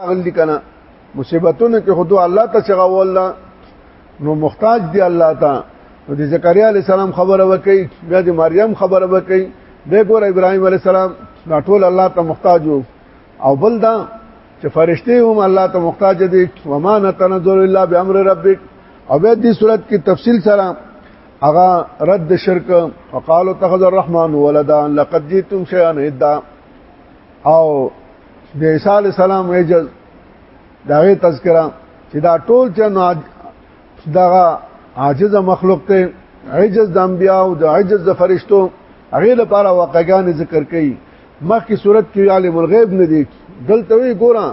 اغل دي کنه مصیبتونه کې خود الله ته څنګه ولا نو محتاج دی الله ته نو د زکریا علی السلام خبره وکي بیا د مریم خبره وکي د ګور ابراهیم علی السلام دا ټول الله ته محتاج او بل دا چې فرشته هم الله ته محتاج دي وما نتنظر الا بامر ربک او به دې صورت کې تفصیل سره اغا رد شرک وقالو تخذ الرحمن ولدا لقد جئتم شيئا ادا او د عیسی علی السلام ایجل داغه تذکرہ چې دا ټول چې نو دغه عاجز مخلوق ته عجز د انبیا او د عجز د فرشتو هغه لپاره واقعګان ذکر کړي مخکې صورت کې عالم الغیب نه دی دلته وی ګورا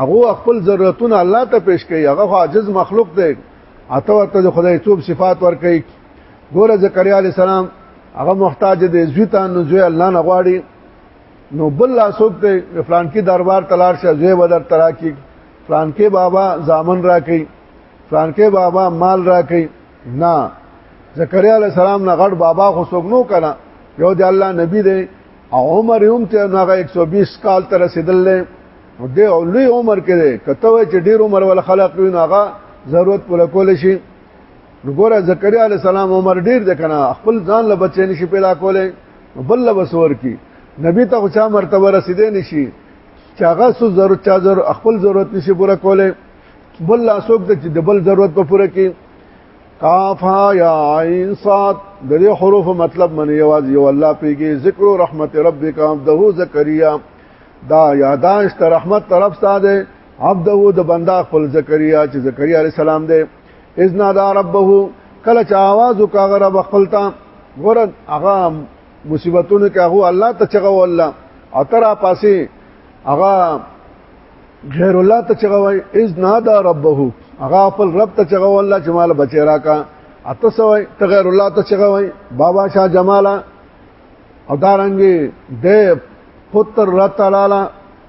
هغه خپل ضرورتونه الله ته پیش کړي هغه عاجز مخلوق دی اته ته د خدای توب صفات ور کوي ګوره زکریا علی السلام هغه محتاج دی زوی ته نو زوی الله نه غواړي نو بل لا سوک ته فلان کې دربار تلار شه زوی بدر ترا کې فلان کې بابا زامن را کوي فلان کې بابا مال را کوي نه زکریا علی السلام نه غړ بابا خو سوک نو کنه یو دی الله نبی دی او عمر هم ته هغه 120 کال تر رسیدل نو دی لوی عمر کې دی کته وای چې ډیر عمر ول خلق وین هغه ضرورت پر کول شي نو ګوره زکریا علی السلام عمر ډیر د کنه خپل ځان له بچی نشي پیدا کولای بل وسور کی نبی ته خو چا مرتبه رسیدې نشي چې هغه سو ضرورت چا ضرور خپل ضرورت نشي پوره کوله بل لا سوک د چې د بل ضرورت په پوره کې قاف ها یا عین صاد د دې حروف مطلب من یواز یو الله پیږي ذکر رحمت ربک عبده زکریا دا یاداش ته رحمت طرف ساده عبده د بندا خپل زکریا چې زکریا علی السلام دی اذ نادى ربه کله چې आवाज وکړ رب خپل ته ګورن هغه مصیبتونه کې هغه الله ته چغه والله او تر پاسې هغه غیر الله ته چغه وای اذ نادى ربه هغه خپل رب ته چغه والله چې مال بچی راکا اته سوای ته غیر الله ته چغه وای بابا شاه جمالا او دارنګي د پتر رتلالا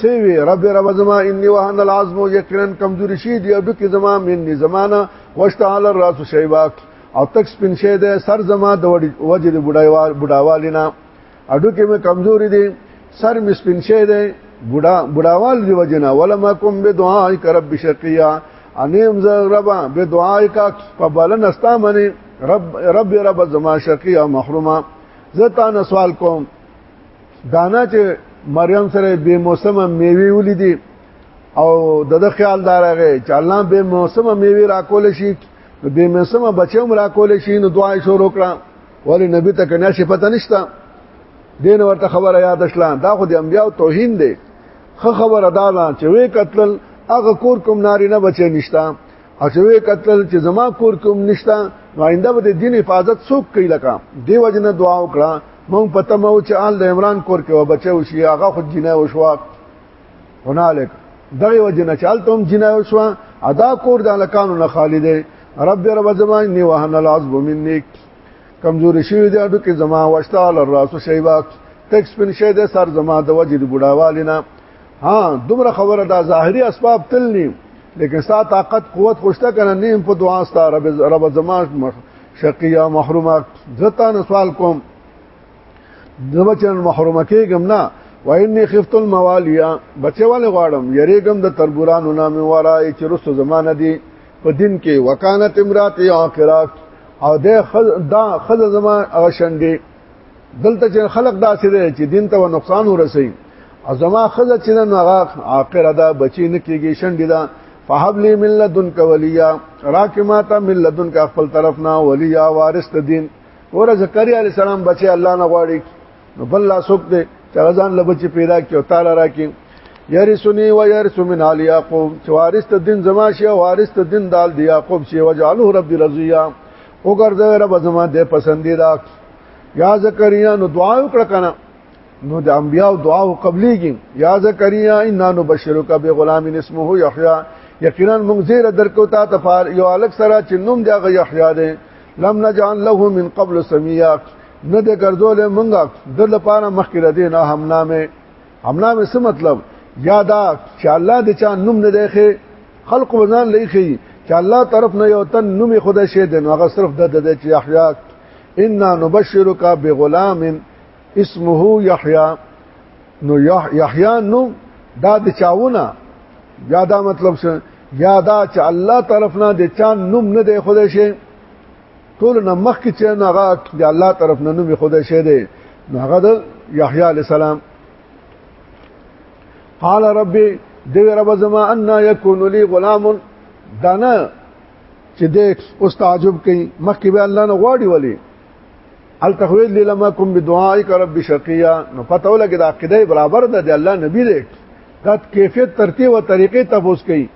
سی وی رب رب زما انی وهن العظم یقینا کمزوری شي دی ابو کې زما منی زمانہ واشتعال الراس شیباک او تک سپین شه ده سر زما د وجه د بډایوال بډاوالینا اډو کې مې کمزوري دي سر مې سپین شه ده بډا بډاوال دی وجنا ولما کوم به دعای ک رب شقیا انیم ز ربا به دعای کا په بلن استا منی رب رب رب زما شقیا محرومه زه تا نه سوال کوم دانا چې مریم سره به موسمه میوه ولیدي او دغه خیال دارغه چې الله به موسمه میوه راکول شي به موسمه بچوم راکول شي نو دعا شروع کړه ولی نبی ته کنه شي پته نشته دین ورته خبره یاد شلان دا خو د انبیاء توهین دی خه خبره دا چې وې قتل هغه کور کوم نارینه بچی نشته او چې وی قتل چې زما کور کوم نشتا نو آینده به د دین حفاظت څوک کوي لکه دی وجنه دعا وکړه مونږ پته مو چې آل د عمران کور کې و بچو شي هغه خود جنای وشوا هنالک دغه وجنه چې آل تم جنای وشوا ادا کور د لکانو نه خالی دی رب رب زمان نی وهن العذب منک کمزور شوی دی اډو کې زما واشتال الراس شیباک تک سپین شه د سر زما د وجد بډاوالینا ها دومره خبره دا ظاهري اسباب تل ني لیکن ستا طاقت قوت خوشته کنه نیم په دعا ستا رب رب زمان شقیا محرومه زتان سوال کوم دبچن محرومه کېږم نه وإني خفت المواليا بچواله غواړم یریګم د تربورانو نام ورای چې رسو زمانه دي په دین کې وکانت امرات عاقرات او د دا خزه زمان او شندې دلته چې خلق داسې دی چې دین ته نقصان ورسي ازما خزه چې نن هغه عاقر ادا بچی نه کیږي شنډی دا فحب لی من لدنک ولیا راکماتا من لدنک خپل طرف نه ولیا وارث دین ور زکریا علی السلام بچی الله نه غواړي نو بل لا سوک دې چې غزان لبچ پیدا کیو تعالی راکې یرسنی و یرس من علی یعقوب چې وارث ته دین زما شي وارث ته دین دال دی یعقوب شي وجعله رب رضیا او ګرځوي رب زما دې پسندیدا یا زکریا نو دعا وکړه کنه نو د انبیاء دعا او قبليږي یا زکریا ان نبشرک بغلام اسمه یحیی یقینا موږ زیر درکو تا تفار یو الک سره چې نوم دی غ یحیی دی لم نجعل له من قبل سمیا نه د ګرځول موږ د لپاره مخکې ردی نه هم نامه امنا مې څه مطلب یا دا چې الله د چا نوم نه دی خې خلق وزن لې خې چې الله طرف نه یو تن نوم خدای شه دی نو هغه صرف د د چې احیا ان نبشرک بغلام اسمه یحیی نو یحیی نو دا د چاونه یا دا مطلب څه یا دا چې الله طرف نه د چا نوم نه دی خدای شه ټول نه مخ کې چې هغه د الله طرف نه نوم خدای شه دی نو هغه د یحیی علی السلام قال ربي دی رب زما ان یکون لی غلام دانا چې د اوس تعجب کوي مخکې به الله نه غواړي ولی التخوید لما کوم بدعائک رب شقیا نو پته ولګی دا عقیده برابر ده د الله نبی دی دا کیفیت ترتیب او طریقې تفوس کوي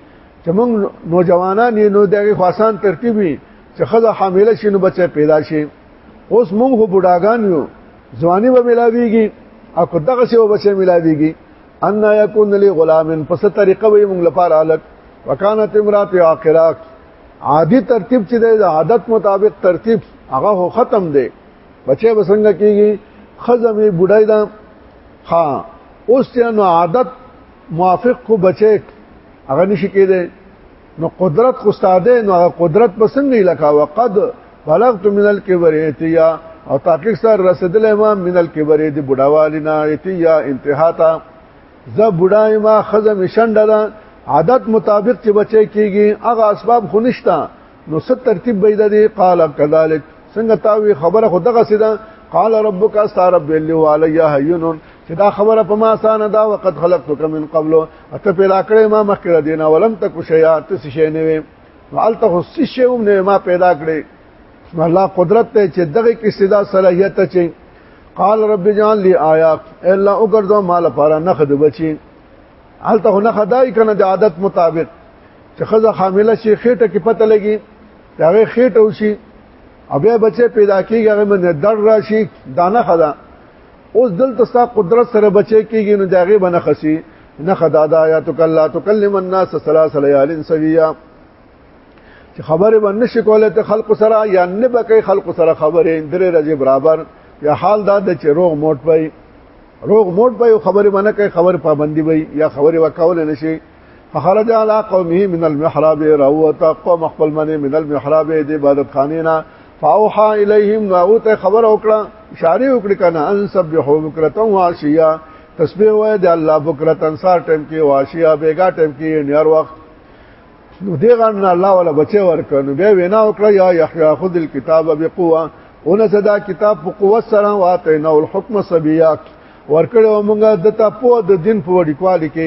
چې موږ نوجوانان یې نو دغه خاصان ترتیب وي چې خزه حامله شي نو بچي پیدا شي اوس موږ خو بډاګان یو ځواني به ملاويږي او کو دغه څه به بچي ملاويږي ان يكون لي غلام پس طریقه وي موږ لپاره الک وکانت امرات عاقرات عادي ترتیب چې د عادت مطابق ترتیب هغه هو ختم دی بچي بسنګ کیږي خزه می بډای دا ها اوس چې نو عادت موافق کو بچي هغه نشي کېده نو قدرت خو ستاده نو هغه قدرت بسنګ نه لکا وقد بلغت من الكبر اتیا او تحقیق سره رسیدل ما من الكبر دی بډاوالینا اتیا انتها تا ز بډای ما خزم شندلا عادت مطابق چې بچی کیږي هغه اسباب خو نشتا نو ست ترتیب بيد دي قال كذلك څنګه تاوي خبره خو دغه سیدا قال ربك استرب لي وعلي هين چې دا خبره په ما سانه دا وقت خلقتک من قبل اته پیدا کړې ما مخکې دینه ولم تک شیا ته شې نه وې حالت خو شې هم نه ما پیدا کړې بسم الله قدرت ته چې دغه کې صدا صلاحیت چې قال رب جان لي آیا الا وګرځو مال لپاره نخد بچي حالت خو نخدای کنه د عادت مطابق چې خزه حامله شي خېټه کې پته لګي هغه خېټه وشي بیا بچي پیدا کیږي هغه باندې در راشي دانه خدا اوس دلته ستا قدرت سره بچي کیږي نو داغه بنه خسي نه خدا دا یا تکلا تکلم الناس ثلاث ليال سویا چې خبره باندې شکوله ته خلق سره یا نه بکې خلق سره خبره درې رځې برابر یا حال دا د چې روغ موټ پي روغ موټ پي خبره باندې کوي خبر پابندي وي یا خبره وکول نشي فخرج على قومه من المحراب راوت قوم خپل منی من المحراب د عبادت خانه نه فاوحا الیهم نو ته خبر وکړه اشاره وکړه کنه ان سبحو بکرتا واشیا تسبیح وای د الله بکرتا سار ټیم کې واشیا بیگا ټیم کې نیر وخت نو دی غن الله ولا بچي ورکنو بیا وینا وکړه یا یحیی خذ الكتاب بقوه اون صدا کتاب په قوت سره واته نو الحکم سبیاک ورکړو موږ دته په د دین په وړي کوالی کې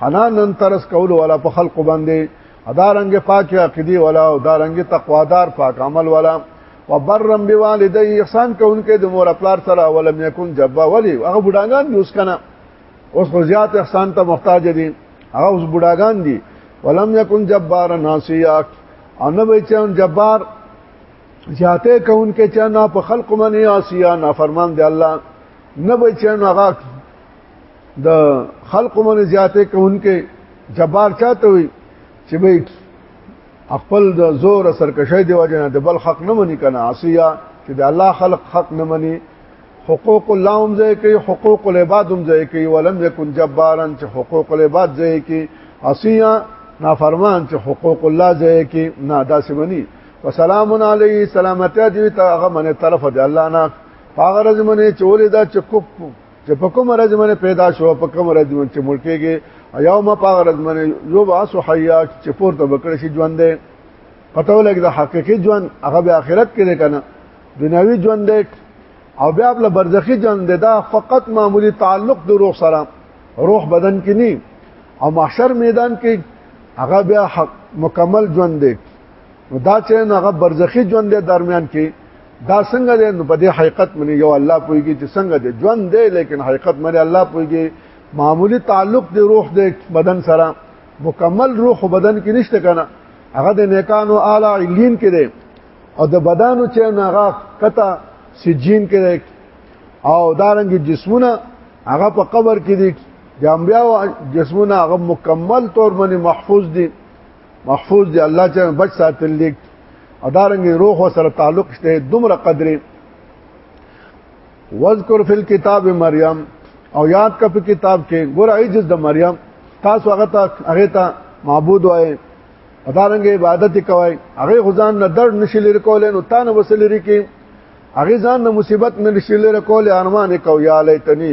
حنانن ترس کول ولا په خلق باندې ادارنګ پاک عقیده ولا او دارنګ تقوادار پاک عمل ولا وبرم بوالدي احسان کوونکې د مور خپل سره ولم يكن جبا ولي هغه بډاګان دي اوس کنه اوس خو زیات احسان ته محتاج دي هغه اوس بډاګان دي ولم يكن جبار ناسيا او نه وي چې جبار زیاته کون کې چې نه په خلق منی آسیا نه فرمان دی الله نه وي چې هغه د خلق من زیاته کوونکې جبار چاته وي چې به خپل د زور سرکشي دی وجنه د بل حق نه مني کنه عصیا چې د الله خلق حق نه مني حقوق الله هم ځای کوي حقوق العباد هم ځای کوي ولم يكن جبارا چې حقوق العباد ځای کوي عصیا نافرمان چې حقوق الله ځای کوي نه داسې مني وسلام علی سلامتی دی ته هغه منه طرف دی الله نه هغه رز منه چې ولې دا چې کوپ چې په کوم ورځ باندې پیدا شو په کوم ورځ باندې چې ملکيږي یوم په ورځ باندې یو باسو حیا چې پورته بکړ شي ژوند دی پته ولګي د حقيقي ژوند هغه به آخرت کې دی کنه دنیوي ژوند دی او بیا په برزخي ژوند دی دا فقط معمولی تعلق د روح سره روح بدن کې نه او محشر میدان کې هغه بیا حق مکمل ژوند دی دا چې هغه برزخي ژوند دی درمیان کې دا څنګه دی نو په دې حقیقت منی یو الله پویږي چې څنګه دی ژوند دی لیکن حقیقت منی الله پویږي معمولی تعلق دی روح دی بدن سره مکمل روح بدن کې نشته کنه هغه د نیکانو اعلی علین کې دی او د بدنو چې هغه کته سجین کې دی او دارنګ جسمونه هغه په قبر کې دي د انبیاو جسمونه هغه مکمل طور باندې محفوظ دي محفوظ دی الله چې بچ ساتل لیک ادارنګ روح او سره تعلق شته دومره قدرې واذکر فی الكتاب مریم او یاد کا په کتاب کې ګور عجز د مریم تاسو هغه ته هغه ته معبود وای ادارنګ عبادت کوي هغه غزان نه درد نشل رکول نو تان وسل رکی هغه ځان نه مصیبت نه نشل رکول ارمان کو یا لیتنی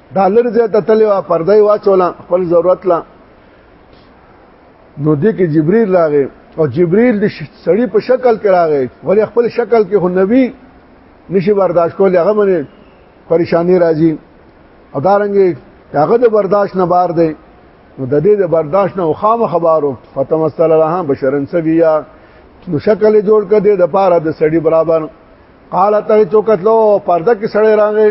دا لر ځای ته تللی و پردې واچوله خپل ضرورت لا نو دې کې جبريل راغی او جبريل د سړی په شکل کې راغی ولې خپل شکل کې خو نبی نشي برداشت کول هغه باندې پریشانی راځي او دارنګ هغه د برداشت نه بار دی نو د دې د برداشت نه خامه خبرو فتمسل لها بشرن سویا نو شکل جوړ کړي د پاره د سړی برابر قال ته تو کتلو پرده کې سړی راغی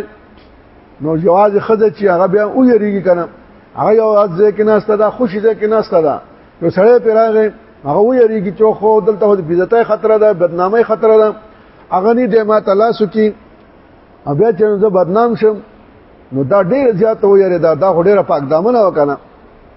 نو جواز خزه چې هغه بیا او یریږي کنه هغه یو از ځکه نه ستدا خوشی ځکه نه ستدا نو سړی پر راغی هغه و یریږي چې خو دلته د بیزتای خطر ده بدنامي خطر ده هغه نه د ما تلاسو کې بیا چې زه بدنام شم نو دا ډیر زیات و یری دا دا ډیر پاک دامن وکنه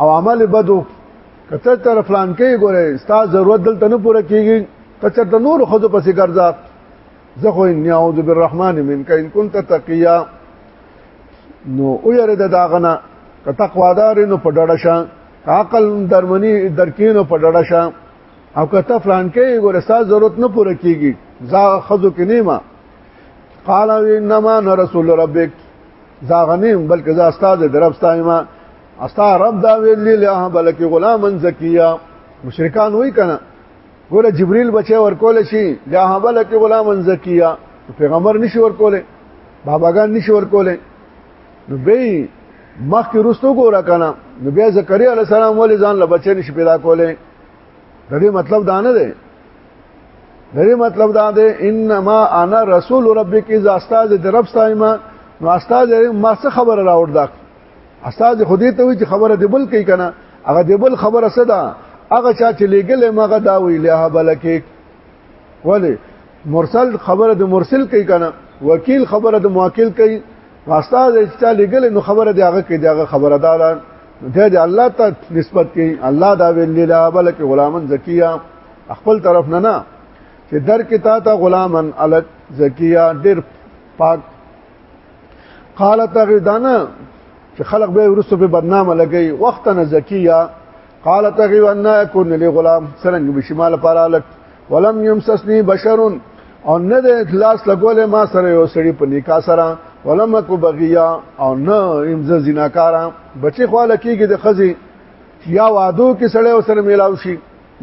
او عمل بدو کته تر فلان کې ګوره ستا ضرورت دلته نه پوره کیږي ته چرته نور خود پسې ګرځا زه خو ان اعوذ بالرحمن منک ان كنت تقیا نو او یره د داغنا که تقوا دار نو په ډډه شه عقل درمنی درکینو په ډډه شه او که ته فلان کې ګوره ستا ضرورت نه پوره کیږي زه خذو کې نیمه قال انما رسول ربک زاغنیم بلکې زه استاد درب ستایمه استا رب دا ویلی له بلکې غلامن زکیه مشرکان وای کنه ګوره جبريل بچي ورکول شي یا هبل کې غلامن زکیه پیغمبر نشي ورکوله باباګان نشي ورکوله نو به مخکې رستو ګوره کنه نو بیا زکریا علی السلام ولې ځان له بچی نشي پیدا کوله د دې مطلب دا نه دی د دې مطلب دا دی انما انا رسول ربک اذا استاذ رب صایما نو استاذ ما څه خبر راوړ دا استاد خو دې ته وی چې خبره دی بل کوي کنه هغه دی بل خبره صدا هغه چا چې لګل ماغه دا وی له بلکې ولی مرسل خبره د مرسل کوي کنه وکیل خبره د موکل کوي استاد چې چا لګل نو خبره دی هغه کوي داغه خبره دار ده دی الله ته نسبت کوي الله دا ویل له بلکې غلامن زکیه خپل طرف نه نه چې در کې تا ته غلامن الک زکیه ډیر پاک قالت هغه دانه چې خلق به ورسو په برنامه لګي وخت نه زکیه قالت هغه وانا يكون لي غلام سرنګ به شمال پارا لک ولم يمسسني بشر او نه د اخلاص لګول ما سره یو سړی په نکاح سره ولم کو بغیا او نه امز زناکارا بچی خواله کیږي د خزي یا وادو کې سړی وسره ملاوي شي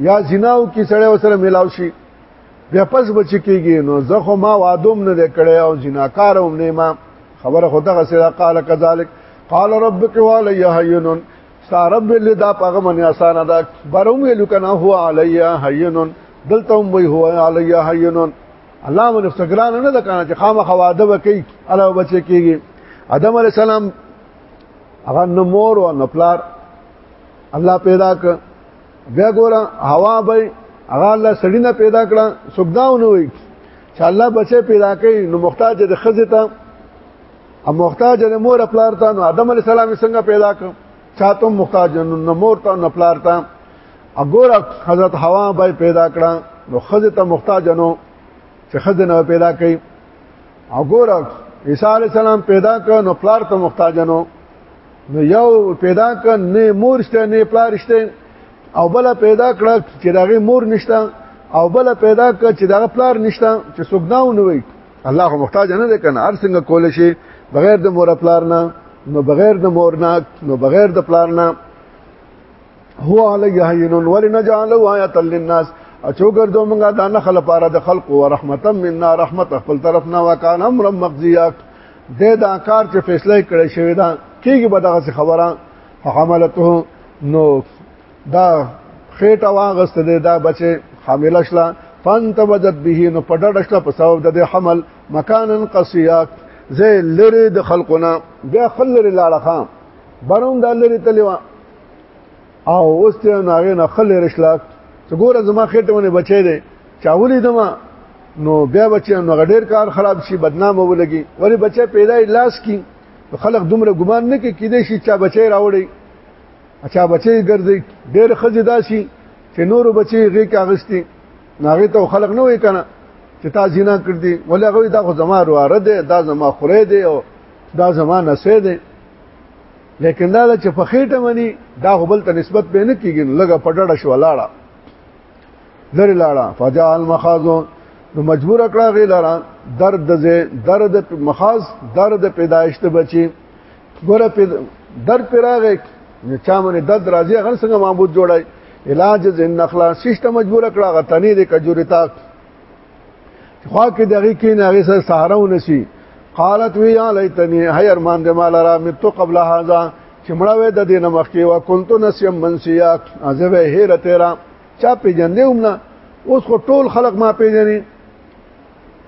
یا زناو کې سړی وسره ملاوي شي بیا پس بچ کیږي نو زه خو ما وادوم نه کړی او جناکار هم نه ما خبره خو دغه سره قال کذالک قال ربک وعلی هین سارب ول دا پغه من آسان ده بروم ویل کنه هو علی هین دلته هم وی هو علی هین الله من استغران نه ده کنه چې خامخ واده وکي الله بچ کیږي ادم علی السلام هغه نمور او نپلار الله پیدا ک بیا ګوره هوا به هغه الله سړی نه پیدا کړه سګداونه وي چې الله بچي پیدا کړي نو محتاج د خزه ته او محتاج د مور خپلار ته نو آدم علی السلام څنګه پیدا کړ چاته محتاج نو مور ته نو خپلار ته وګوره حضرت حوا به پیدا کړه نو خزه ته محتاج نو چې خزه نه پیدا کړي وګوره عیسی علی السلام پیدا کړ نو خپلار ته محتاج نو نو یو پیدا ک نه مور شته نه پلار شته او بل پیدا کړه چې داغه مور نشته او بل پیدا ک چې داغه پلار نشته چې څوک داو نه وي الله خو محتاج نه دی کنه هر څنګه کول شي بغیر د مور پلار نه نو بغیر د مور نه نو بغیر د پلار نه هو علی هین ولنجعل آیه للناس اچوګر دو مونږه دا نه خل پاره د خلق او رحمتا منا رحمت خپل طرف نه وکان امر مقضیا د دا کار چې فیصله کړی شوی دا کیږي به دغه خبره حملته نو دا خېټه واغست دی دا بچي حامل شلا فانت وجد به نو پډړ شلا په سبب د حمل مکانن قصیا زه لری د خلقنا بیا خلری لاړه خام برون د لری تلوا او اوس ته ناغه نه خلې رښلاک ته ګوره زما خېټه ونه بچې دي چاولې دما نو بیا بچي نو غډیر کار خراب شي بدنام ولګي ولی بچي پیدا لاس کی خلق دومره ګمان نه کې کېدې شي چا بچي راوړي اچھا بچي ګرځي ډېر خځه داسي چې نور بچي غي کاغستي ناغه ته خلق نه وې کنه چې تا زینا کړ دي ولی غوي دا خو زما رواره ده دا زما خوره ده او دا زما نسه ده لیکن دا چې په خېټه مني دا خپل ته نسبت به نه کیږي لګه پټړه شو لاړه لری لاړه فجاء المخازون نو مجبور کړه غی لاره درد زه درد مخاز درد پیدایش ته بچي ګوره درد پیراغه چا باندې درد راځي هغه څنګه معبود جوړای علاج زین نخلا سیستم مجبور کړه غتنی د کجورتا خوا کې دغه کې نه هغه سره سهاره ونشي قالت وی یا لیتنی هی ارمان دې مال را مت قبل هذا چې مړه وې د دین مخ کې وا كنت نسیم منسیا عذاب هیر تیرا چا پیجندې ومنا اوس خو ټول خلق ما پیجنې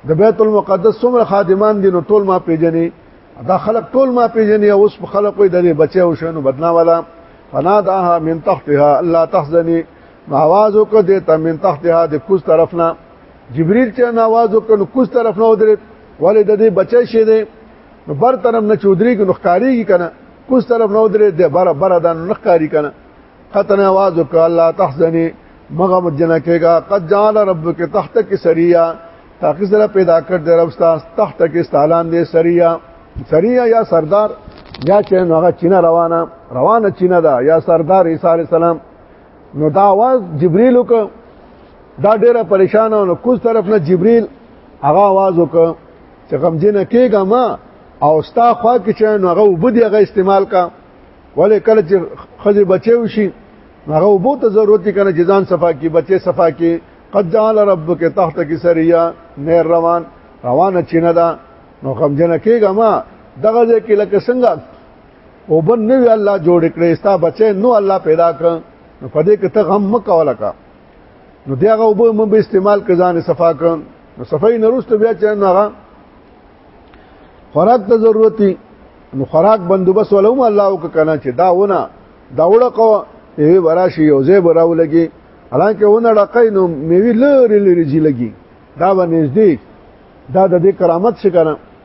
د بیت المقدس څومره خادمان دي نو ټول ما پیجنې دا خلق ټول ما پیجنې اوس په خلق وې د بچي او شنو بدنا والا فناداها من تحتها الله تحزني نواز وکړه د تمن تحتها د کوز طرف نه جبريل چې نواز وکړ کوز طرف نه ودرې ولې د دې بچی شه دی نو بر طرف نه چودري کې نخکاریږي کنه کوز طرف نه ودرې د بر بر د نخکاری کنه قطن نواز وکړه الله تحزني مغه مجنه کېګا قد جعل ربک تحتک سریا تاکي سره پیدا کړ د رب ستاس تحتک استالان دې سریا سریا یا سردار یا چې هغه چینه روانه روانه چینه ده یا سردار عیسی علی السلام نو دا आवाज جبريل وک دا ډیره پریشان او نو کوز طرف نه جبريل هغه आवाज وک چې غمجن کېګه ما او ستا خوا کې چې نو هغه وبدي هغه استعمال کا ولې کله چې خځه بچیو شي هغه وبو ته ضرورت کنه جزان صفا کې بچي صفا کې قد جعل ربک تحت کی سریا نه روان روان چینه دا نو غمجن کېګه ما دغه ځکه لکه څنګه او بن نو الله جوړ کړي ستا بچي نو الله پیدا کړ نو پدې کې ته غم مکول کا نو دیغه او به مې استعمال کزان صفا کړ نو صفای نرست بیا چې نه غا خوراک ته ضرورتي نو خوراک بندوبس ولوم الله وک کنه چې دا ونه دا وړه کو یوه براشي یو زه براو لګي حالانکه ونه ډقې نو میوي لری لری جی لګي دا باندې دې دا د دې کرامت څخه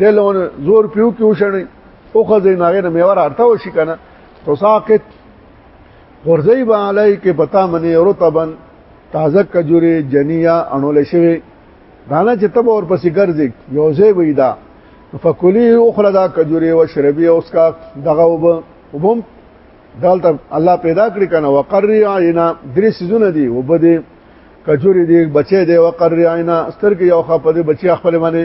دلونه زور پیو کې وشني او خزې ناغه نه میوه راته وشي کنه تساقط غرزی با علی کې پتا منی رطبن تازه کجوري جنیا انول شوی دانا چې تب اور پسې ګرځي یوځه وی دا فکلی اخرى دا کجوري او شربي اوس کا دغه وب وبم دالته الله پیدا کړی کنه وقری عینا درې سيزونه دي وبدي کجوري دي بچي دي وقری عینا سترګې یو خپه دي بچي خپل باندې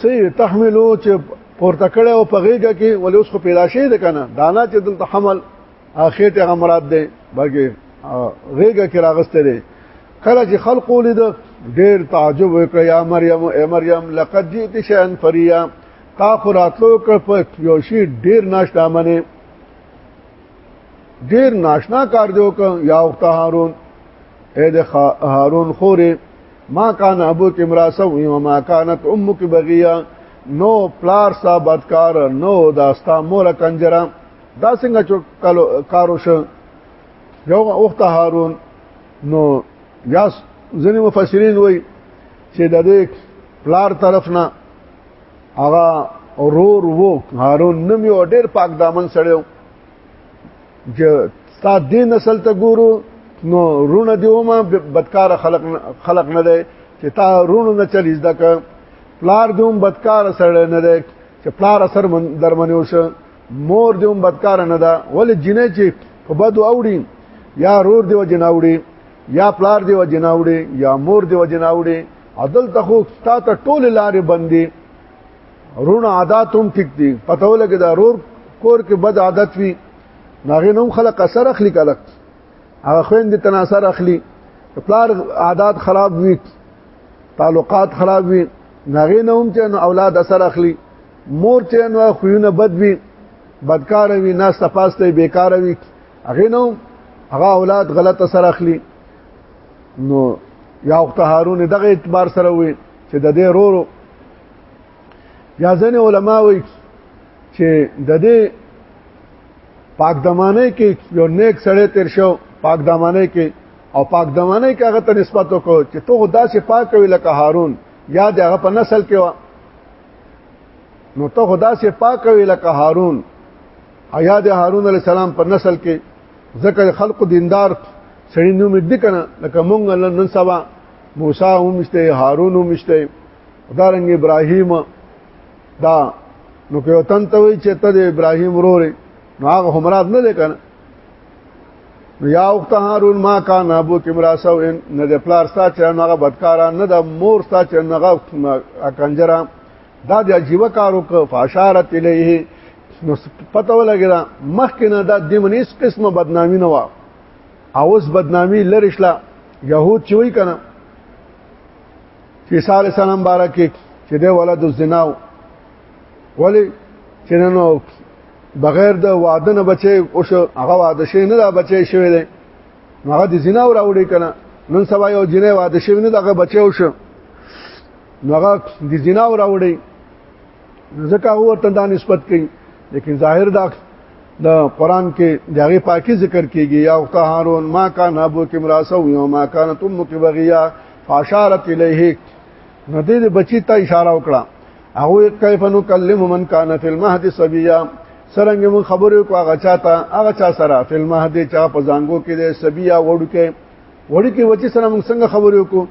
سي تحملو چې پورته کړه او په غیګه کې ولې اوس خو پیدا شي ده کنه دانا چې دلته حمل اخر ته هغه مراد ده بلکې غیګه کې راغسته ده کله چې خلق ولید ډیر تعجب وکړ یا مریم ای مریم لقد جئت شیئا فریا تا خو راتلو کړ په یو شی ډیر ناشنا منه ډیر ناشنا کار دی وکړ یا وخت هارون اې د هارون خورې ما کان ابو کې مراسه وي او ما کانت امو کې بغیا نو پلار صاحب بدکار نو داستا مور کنجرا دا څنګه چوک کارو شو یو وخت هارون نو یا ځینې مفسرین وایي چې د دې پلار طرف نه هغه رور وو هارون نوم یو ډیر پاک دامن سړیو چې ستا دې نسل ته ګورو نو رونه دی ومه بدکار خلق خلق نه دی چې تا رونه نه چلی زده ک پلار دوم بدکار سره نه دی چې پلار سر درمنې وشه مور دوم بدکار نه ده ولې جنې چې په بدو اوړي یا رور دی وجناوړي یا پلار دی وجناوړي یا مور دی وجناوړي عدل تخو ستا ته ټول لارې بندي رون عادت هم ټیک دي پته ولګي دا رور کور کې بد عادت وي ناغه نوم خلق اثر اخلي کله هغه خويند تناثر اخلي پلار عادت خراب وي تعلقات خراب وي ناغه نوم چې اولاد اثر اخلي مور چې نو خوونه بد وي بدکار وي نه صفاسته بیکار وي هغه نو هغه اولاد غلط اثر اخلي نو یا وخت هارون دغه اعتبار سره وي چې د دې رورو یا ځنه علما وایي چې د دې پاک دمانه کې یو نیک سړی تیر شو پاک دمانه کې او پاک دمانه کې هغه ته نسبت وکړو چې ته خدا سي پاک وي لکه هارون یا د هغه په نسل کې و نو ته خدا سي پاک وي لکه هارون ایا د هارون علی السلام په نسل کې ذکر خلق دیندار سړی نو مې دکنه لکه مونږ نن سبا موسی هم مشته هارون هم مشته دارنګ ابراهیم دا نو که وطن ته وي چې ته د ابراهیم ورورې نو هغه همراد نه دی کنه یا اخت هارون ما کان ابو کمرا سو ان نه د پلار ستا چې هغه بدکارا نه د مور ستا چې هغه کنجرا دا د عجیب کارو ک فاشارت الیه نو پته ولګی دا مخکې نه دا د منیس قسمه بدنامی نه و اوس بدنامی لریشلا يهود چوي کنه عیسی علی السلام بارکه چې د ولد الزنا ولی چې نو بغیر د واده نه بچي او هغه واده شي نه دا بچي شوی دی هغه د زنا راوړي کنه نن سبا یو جنې واده شوی نه دغه بچي او شو هغه د زنا راوړي ځکه هو ورته دا نسبت کوي لیکن ظاهر دا د قران کې دغه پاکي ذکر کیږي یا او هارون ما کان ابو کمراسو یو ما کان تم کې بغیا فاشارت الیه نو دې بچی ته اشاره وکړه هغه کیف نو کلم من کان فی المهد صبیا سرنګ مون خبرو کو هغه چاته هغه چا سره فی المهد چا په زنګو کې دې صبیا وړکه وړکه وچی سره مون څنګه خبرو کو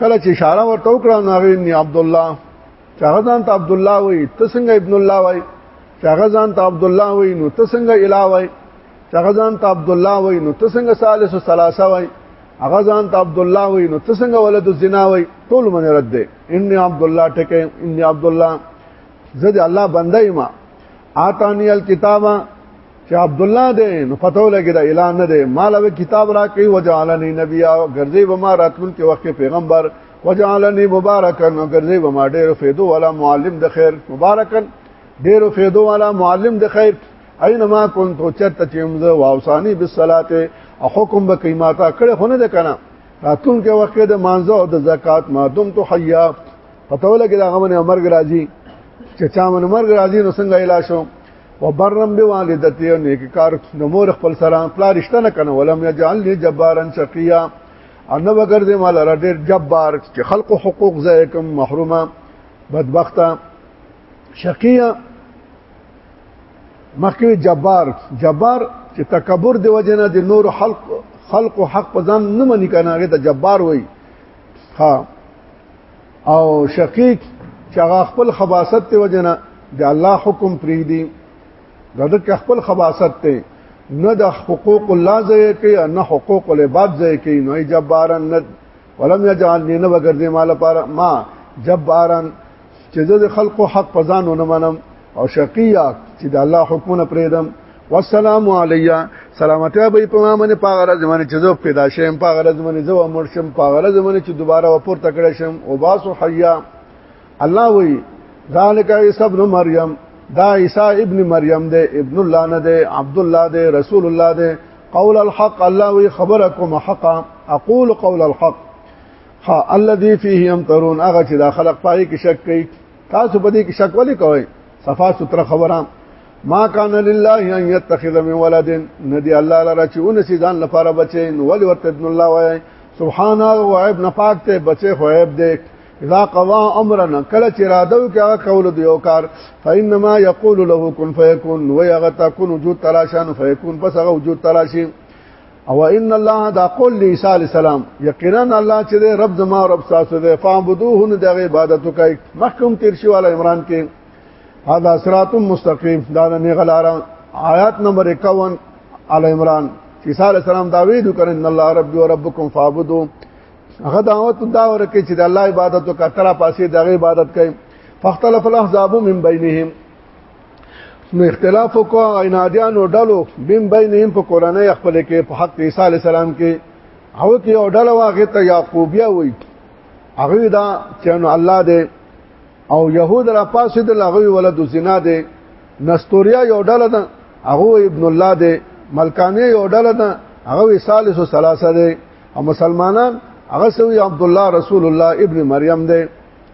کله چې اشاره ورته وکړه نو هغه نی عبد الله چاغه ځان ته عبد الله وای ته څنګه ابن الله وای چاغه ځان ته عبد الله وای نو ته څنګه الہ وای هغه ځان ته عبد الله وای نو ته څنګه ثالث ثلاثه وای هغه ځان ته عبد الله وای نو ته څنګه ولد الزنا وای ټول من رد ده ان عبد الله ټکه ان عبد الله زه د الله بنده یم آتانی الكتاب چې عبد الله دې نو پتو لګی دا اعلان نه دی مال او کتاب را کوي وجعلنی نبی او ګرځي به ما راتلون کې وخت پیغمبر وجعلنی مبارکن او ګرځي به ما ډېر فیدو والا معلم د خیر مبارکن ډېر فیدو والا معلم د خیر اينما كنت چرته چې موږ واوساني بالصلاه او حکم به کیما تا کړه خونه ده کنه راتون کې وخت د مانزه او د زکات ما دم تو حیا پته ولګی دا غمن مرګ راځي چې چا من مرګ راځي نو څنګه اله شو وبرم بوالدتي او نیک کار د مور خپل سره پلا رښت نه کنه ولم يجعل لي جبارا شقيا ان وګر دې مال را ډېر جبار چې خلق حقوق زې کوم محرومه بدبخته شقيا مخکې جبار جبار چې تکبر دی وجنه د نور خلق خلق او حق په ځان نه مني کنه هغه ته جبار وای ها او شقیق چې هغه خپل خباست دی وجنه د الله حکم پری دی دغه کې خپل خباست ته نه د حقوق الله ځای کوي نه حقوق العباد ځای کوي نو جبارن ولم يجعلني نبغردي مال پاره ما جبارن چې زه د خلکو حق پزان ونه منم او شقیا چې د الله حکمونه پرېدم والسلام علیا سلامتی به په ما باندې په غره زمانه چې زه پیدا شم په غره زمانه زه امر شم په غره زمانه چې دوباره وپور تکړه شم او باسو حیا الله وی ذالک عیسی ابن مریم دا عیسی ابن مریم دی ابن الله نه دی عبد الله دی رسول الله دی قول الحق الله وی خبرکم حقا اقول قول الحق ها الذي فيه يمترون هغه چې دا خلق پای کې شک کوي تاسو په دې کې شک ولې کوئ صفا ستر خبره ما کان لله ان يتخذ من ولد ندي الله لرا چې اون سي ځان لپاره بچي نو ولي ورته ابن الله وای سبحان الله وعيب نفاق ته بچي خو عيب دې اذا قضا امرنا کله چې اراده وکړي هغه کول دی او کار فانما يقول له كن فيكون ويغتا كن وجود تلاشان فيكون پس هغه وجود تلاشي او ان الله دا قول عیسی علی السلام یقینا الله چې دی رب زما رب تاسو دی فعبدوه نه دغه عبادت وکای محکم تیر شو علی عمران کې هذا صراط مستقیم دا نه غلارا آیات نمبر 51 علی عمران عیسی علی السلام دا ویلو کړه ان الله رب و ربکم فعبدو هغه دعوت دا ورکه چې د الله عبادت وکړه تر پاسې دغه عبادت کوي فاختلف الاحزاب من بینهم نو اختلاف کو عنادیان او ډلو بین بینهم په قرانه خپل کې په حق عیسی علی السلام کې او کې او ډله واغه ته یعقوبیا وای هغه دا چې نو الله دې او يهود را پاسې د لغوي ولد زنا دې نستوریا یو ډله ده هغه ابن الله دې ملکانه یو ډله ده هغه ثالث او ثلاثه دې او مسلمانان هغه سوی عبد الله رسول الله ابن مریم دې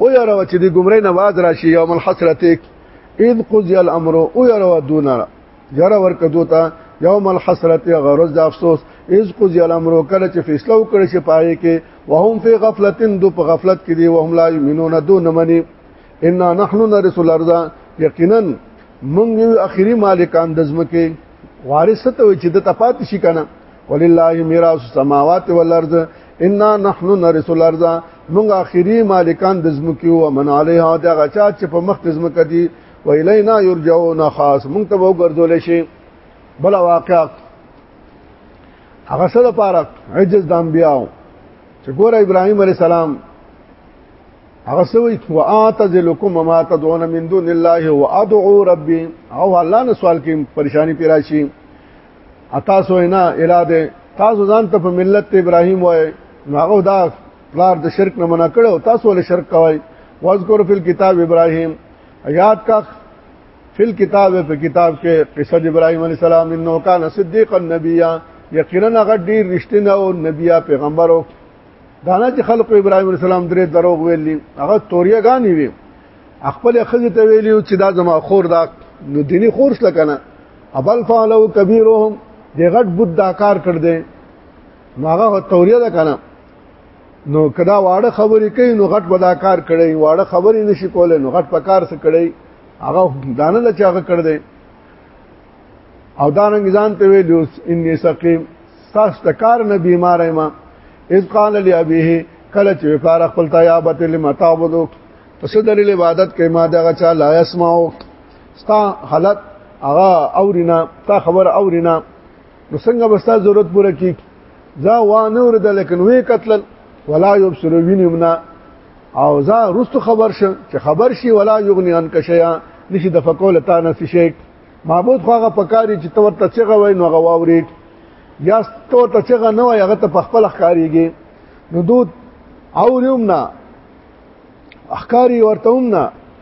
او یاره چې دی ګمرې نه واز راشي یوم الحسرته اذ قضی الامر او یاره دونه یاره ورکه دوتا یوم الحسرت یا غرض د افسوس اذ قضی الامر کله چې فیصله وکړي چې پاره کې وهم فی غفلتن دو په غفلت کې دی وهم لا یمنون دون منی ان نحن نرسل الارض یقینا مونږ یو اخیری مالکان د زمکه وارث ته وي چې د تپات شي کنه ولله میراث السماوات والارض ان نحن نرث الارض موږ اخیری مالکان د زمکیو او من علیها دا غچا چې په مخ زمکه دي ویلینا یرجعون خاص موږ ته وګرځول شي بل واقع هغه سره لپاره عجز د انبیاو چې ګور ابراهیم علی السلام هغه سوي واعتذلکم ما تدعون من دون الله وادعو ربي او الله نه سوال کې پریشانی پیرا شي اتا سو نه اراده تاسو ځان ته په ملت ابراهيم وای نو هغه دا پلار د شرک نه منع کړو تاسو ول شرک کوي واذکر فی الكتاب ابراهيم یاد کا فی الكتاب په کتاب کې قصه د ابراهيم عليه السلام انه کان صدیقا نبیا یقینا هغه ډیر رښتینه او نبیا پیغمبرو دانا چې خلق ابراهيم عليه السلام درې دروغ ویلي هغه توریا غانی وی خپل خزه ته ویلی چې دا زما خور دا نو دیني خور شل کنه ابل فعلو کبیرهم د غټ بوت دا کار کړ دې نو هغه توریه ده کنه نو کدا واړه خبرې کوي نو غټ بدا کار کړي واړه خبرې نشي کولای نو غټ په کار څه کړي هغه دانه لچ هغه کړ دې او دانګ ځان ته ویل اني سقيم تاسو د کار نه بیمار یم اذ قال لابيه کله چې وفار خپل تیابت لمتعبدو پس دلیل عبادت کې ما دغه چا لا اسمعو ستا حالت هغه اورینا تا خبر اورینا نو څنګه بستا ضرورت پوره کی ځا وانه ورده لیکن وې قتل ولا یبصر وینمنا او ځا رست خبر شه چې خبر شي ولا یغنی ان کشیا نشي د فقول تا نه شي معبود خو هغه پکاري چې تور ته چغه وای نو غواوري یا تور ته چغه نه وای هغه ته پخپل ښکاریږي نو دوت اوریوم نه احکاری ورته هم نه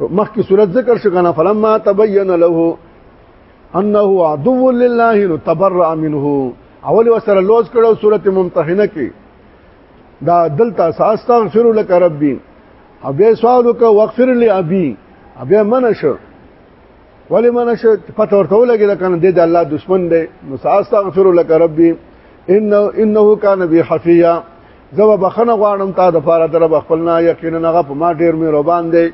مخکې صورت ذکر شو کنه فلما تبين له انه عدو لله نو تبرأ منه اول وسره لوز کړو صورت ممتحنه کې دا دلته استغفر لك ربي او به سوال وک واغفر لي ابي ابه منشو ولی من شه پته ورته ولګی دا کنه د الله دشمن دی نو استغفر لك ربي انه انه كان بي حفيا زما بخنه غواړم تا د پاره در بخپلنا یقینا هغه په ما ډیر مې روبان دی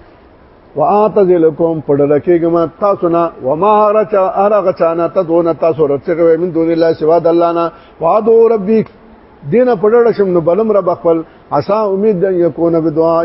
واعتذلکم پړل کېګم تاسو نه وما رچ ارغ چانه تدونه تاسو رچګوي من دون الله سوا د الله نه وعدو ربي دینه پړل شم نو بلم رب خپل عسا امید ان یکون بدعاء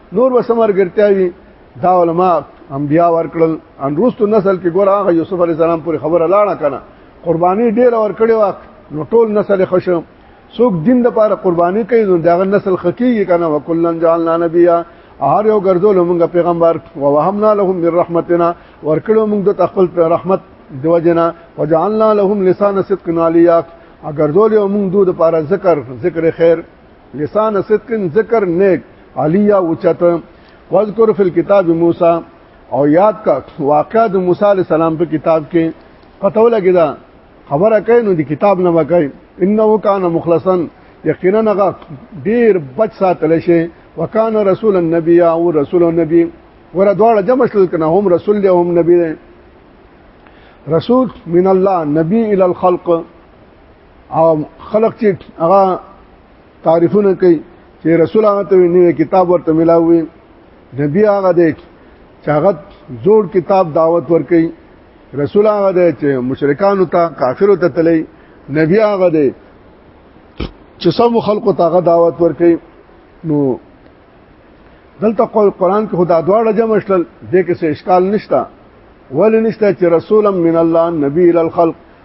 نور وسمر ګرتیا وی دا علما انبیا ورکړل ان روستو نسل کې ګور هغه یوسف علی السلام پورې خبره لاړه کنه قرباني ډیر ورکړي واک نو ټول نسل خوشم څوک دین د پاره قرباني کوي نو داغه نسل خکیږي کنه وکلن جعلنا نبیا هر یو ګرځول موږ پیغمبر او وهمنا لهم من رحمتنا ورکړو موږ د خپل رحمت دوجنا وجعلنا لهم لسان صدق علیا اگر ذول موږ دوی د پاره ذکر ذکر خیر لسان صدق ذکر نیک علیا اوچت واذکر فی الكتاب موسی او یاد کا واقعا د موسی علی السلام په کتاب کې پته ولګی دا خبره کوي نو د کتاب نه وکړي انه کان مخلصا یقینا هغه ډیر بچ ساتل شي وکانه رسول النبی او رسول النبی ور دواړه جمع شل کنه هم رسول دی هم نبی دی رسول من الله نبی الى الخلق او خلق چې هغه تعریفونه کوي چې رسول هغه ته نوې کتاب ورته ملاوي نبی هغه دې چې هغه زوړ کتاب دعوت ورکړي رسول هغه دې چې مشرکانو ته کافرو ته تللی نبی هغه دې چې سم خلکو ته هغه دعوت ورکړي نو دلته قرآن کې خدا دواړه جمع شل دې کې څه اشکال نشته ولې نشته چې رسولم من الله نبی الخلق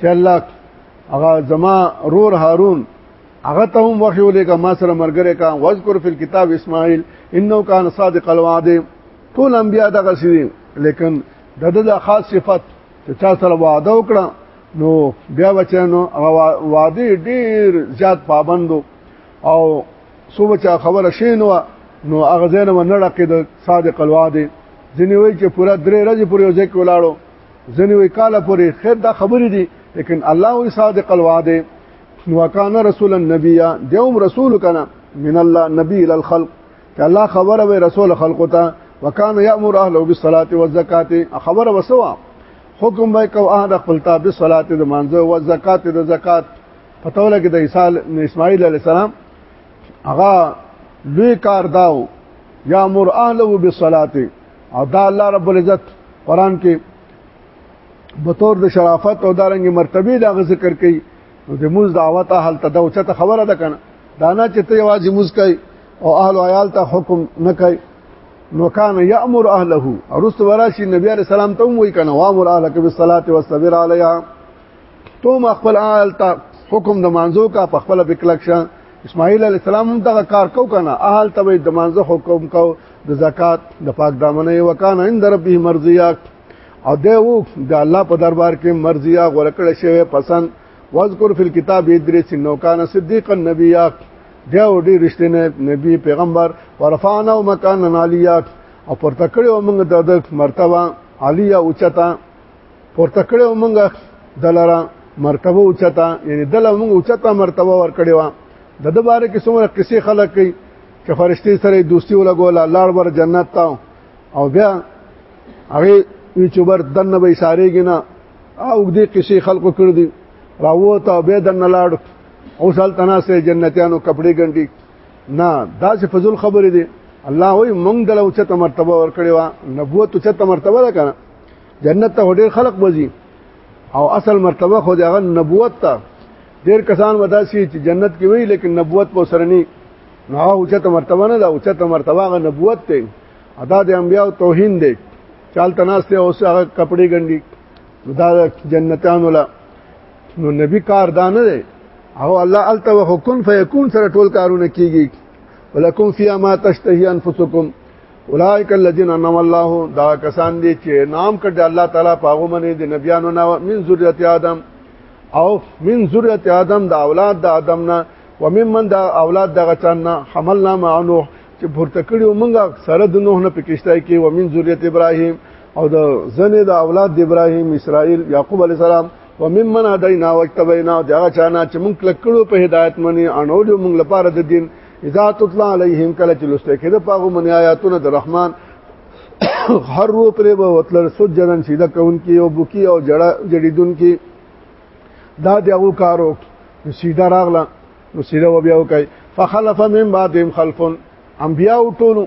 چې الله هغه زما رور هارون هغه ته هم وحی ولېګه ما سره مرګره کا واذکر فی الكتاب اسماعیل انه کان صادق الوعد ټول انبیا دغه سړي لیکن د دغه خاص صفت چې چا سره وعده وکړه نو بیا بچنو وعده ډیر زیات پابندو او سو بچا خبره شینو نو هغه زینو نه ډکه د صادق الوعد ځنی وای چې پورا درې ورځې پورې ځکه ولاړو ځنی وی کاله پورې خیر دا خبرې دي لیکن الله وی صادق الوعده وکانه رسول النبی دیوم رسول کنا من الله نبی ال الخلق ته الله خبره وی رسول خلق ته وکانه یامر اهله بالصلاه والزکات خبره وسوا حکم به کو اهل خپل ته بالصلاه د مانزه او زکات د زکات پته ولګی د عیسی اسماعیل علی السلام هغه لوی کار داو یامر اهله بالصلاه او دا الله رب العزت قران کې به تور د شرافت او دارنګ مرتبه دا غ ذکر کوي نو د موز دعوت اهل ته دا اوچته خبره ده کنه دا نه چې ته یوازې موز کوي او اهل عیال ته حکم نه کوي نو کان یامر اهله ارست وراشی نبی علیہ السلام ته وی کنه وامر اهلک بالصلاه والصبر علیها تو ما خپل آل تا حکم د مانزو کا په خپل بکلک شه اسماعیل علی السلام هم دغه کار کو کنه اهل ته د مانزو حکم کو د زکات د پاک دامنې وکانه عند ربه مرضیه او دا و د الله په دربار کې مرضیه غوړه کړې شوی پسند واذکر فی الكتاب ادریس نو کان صدیق النبی دا و ډیر رښتینه نبی پیغمبر ورفعنا مکان عالیه او پرته کړو موږ د مرتبه عالیه اوچتا پورته کړو موږ دلاره مرتبه اوچتا یعنی دله موږ اوچتا مرتبه ور کړو د د باره کې څومره قصې خلک کوي چې فرشتي سره دوستي ولګول لاړ ور جنت تا او بیا هغه یوټیوبر دنه به ساريږي نه او دې قصې خلکو کړ دي راووت او به دنه لاړ او سال تنا سره جنتیانو کپڑے ګنډي نه دا څه فضل خبره دي الله وي مونږ دله اوچته مرتبه ورکړي وا نبوت اوچته مرتبه ده کنه جنت ته ډېر خلق وځي او اصل مرتبه خو دغه نبوت ته ډېر کسان وداسي چې جنت کې وي لیکن نبوت په سره نه نو او چته مرتبه نه دا او چته مرتبه غ نبوت ته ادا د انبیاء توهین دی چال تناسته اوس هغه کپڑے ګنډي دا جنتان ولا نو نبی کار دان دی او الله الته وحکم فیکون سره ټول کارونه کیږي ولکم فی ما تشتهی انفسکم اولائک الذین انعم الله دا کسان دي چې نام کړ د الله تعالی پاغو منی د نبیانو نه من ذریه آدم او من ذریه آدم د اولاد د آدم نه وممن د اولاد دغه چان نه حملنا مع نوح چې پورته کړیو مونږه سره د نوح نه پکشتای کې ومن ذریه ابراهیم او د زنه د اولاد د ابراهیم اسرائیل یعقوب علی السلام وممن هدینا واجتبینا دغه چانه چې مونږ کلکړو په هدایت منی انولو مونږ لپاره د دین اذا تطلع عليهم کله چې لسته کېده پاغو من آیاتونه د رحمان هر رو پرې به وتل سجدن سیده کون کې او بوکی او جړه جړیدون کې دا دغه کارو سیده راغله نو سیده و بیا وکي فخلف من بعدهم خلف انبیاء ټولو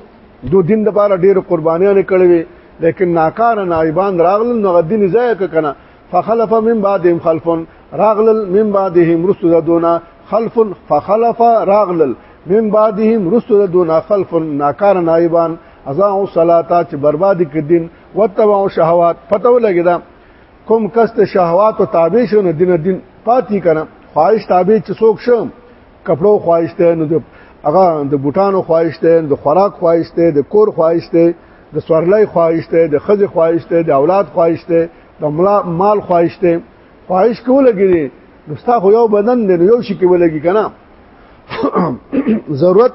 دو دین د پاره ډېر قربانیاں کړې وي لیکن ناکار نایبان راغلل نو غدین ځای کنه فخلف من بعدهم خلف راغلل من بعدهم رسل دونا خلف فخلف راغلل من بعدهم رسل دونا خلف ناکار نایبان ازاو صلاتا چې برباد کړین وتبعو شهوات پته ولګی دا کوم کست شهوات او تابع شونه دین دین پاتې کړه خواهش تابع چې څوک شم کپړو خواهش ته نو هغه د بوټانو خواهش ته د خوراک خواهش ته د کور خواهش ته د سورلای خواهش ته د خځې خواهش ته د اولاد خواهش ته د مال خواهش ته خواهش کوله کېږي نو ستا خو یو بدن دی نو یو شي کې ولګي کنه ضرورت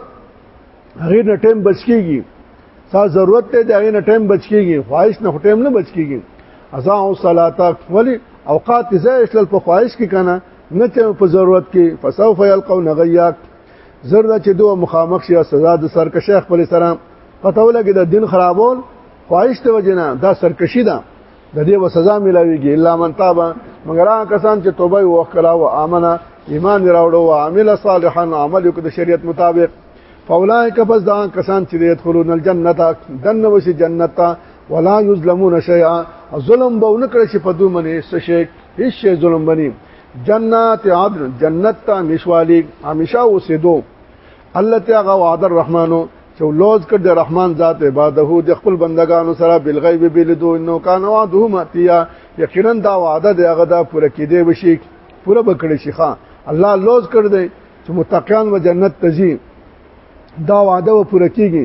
هغه نه ټیم بچ کیږي سا ضرورت ته د هغه نه ټیم بچ کیږي خواهش نه ټیم نه بچ کیږي ازا او صلاتا ولی اوقات زې اسل په خواهش کې کنه نه کوي په ضرورت کې فسوف يلقون غيا زرد چې دوه مخامخ شي سزا د سرکشه خپل سره پته ولګي د دین خرابول خواهش ته وجنه دا سرکشي ده د دې و سزا ملاويږي الا من تاب مگر هغه کسان چې توبه وکړه او امنه ایمان راوړو او عمل صالحا عمل وکړي د شریعت مطابق فاولائک پس دا کسان چې يدخلون الجنه دنه وشي جنت ولا یظلمون شیئا ظلم به نه کړی چې په دوی باندې څه شي هیڅ شی ظلم بنی جنات عدن جنت ته مشوالی همیشه اوسېدو الله تعالی وعده الرحمنو چې لوز کړ د رحمان ذات عبادته د خپل بندگانو سره بل غیب بل دو انه کان وعده ماتیا یقینا دا وعده د هغه دا پوره کیدی وشي پوره بکړي شي ښا الله لوز کړ دی چې متقین و جنت تزي دا وعده و پوره کیږي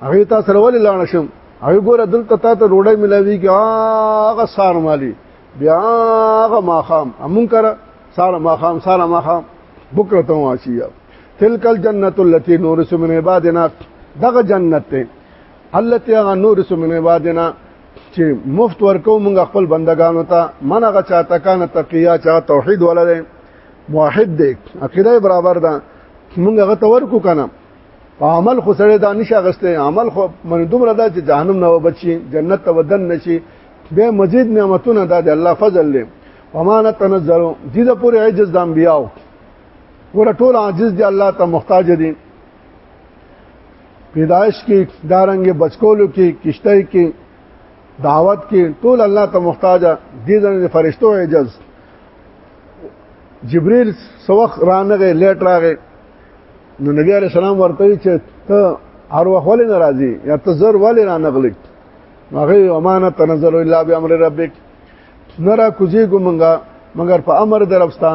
هغه تا سره ولې لاړ شم هغه ګوره دلته تا ته روړی ملاویږي هغه سار مالی بیا هغه ماخام امون کرا سار ماخام سار ماخام بکره ته واشیا تلک الجنت التي نورث من عبادنا دغه جنت ته التي هغه نورث من عبادنا چې مفت ورکو موږ خپل بندگانو ته منغه چاته کان تقیا چا توحید ولري موحد دې عقیده برابر ده موږ هغه تور کو کنه عمل خو سره دا نشه غسته عمل خو من دومره دا چې جهنم نه وبچي جنت ته ودن نشي به مزید نعمتونه دا د الله فضل له ومانه تنزلوا دې د پوره عجز د انبیاو ور ټول عاجز دي الله ته محتاج دي پیدائش کې دارنګ بچکولو کې کشته کې دعوت کې ټول الله ته محتاج دي د فرشتو عجز جبريل سوخ رانغه لیټ راغه نو نبی علی السلام ورته چې ته هر وخت ولې ناراضي یا ته زر ولې را نغلی هغه امانه تنزل الا بامر ربک نرا کوزي ګمنګا مگر په امر درپستا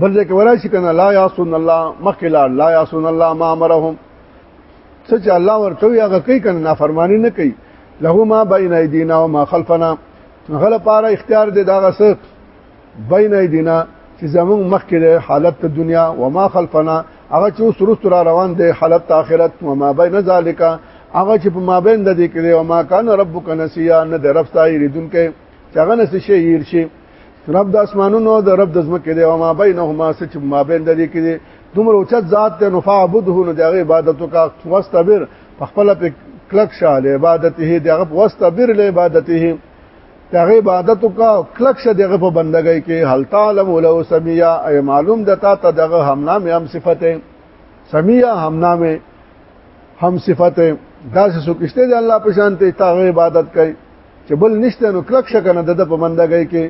بل ځکه وراشي کنه لا یاسون الله مخلا لا یاسون الله ما امرهم څه چې الله ورته وي هغه کوي کنه نافرمانی نه کوي له ما بین ایدینا و ما خلفنا غل پاره اختیار دی دا غسه بین ایدینا چې زمونږ مخکې د حالت د دنیا و ما خلفنا هغه چې اوس وروسته را روان دی حالت د آخرت و ما بین ذالک هغه چې په ما بین د دې کې دی او ما کان ربک نسیا نه د رب سایې ردونکې چې هغه نس شي ير شي رب د اسمانونو د رب د زمکه دی او ما بینهما سچ ما بین د دې کې دی دومره اوچت ذات ته نفعبده نو دغه عبادت کا واستبر په خپل په کلک شاله عبادت هي دغه واستبر له عبادت هي دغه عبادت وکا کلک شه دغه په بندګۍ کې هل تعلم ولو سمیا ای معلوم دتا ته دغه همنام هم صفته سمیا همنام هم صفته دا څه کشته دی الله په شان ته تا عبادت کوي چې بل نشته نو کلک شه کنه د په بندګۍ کې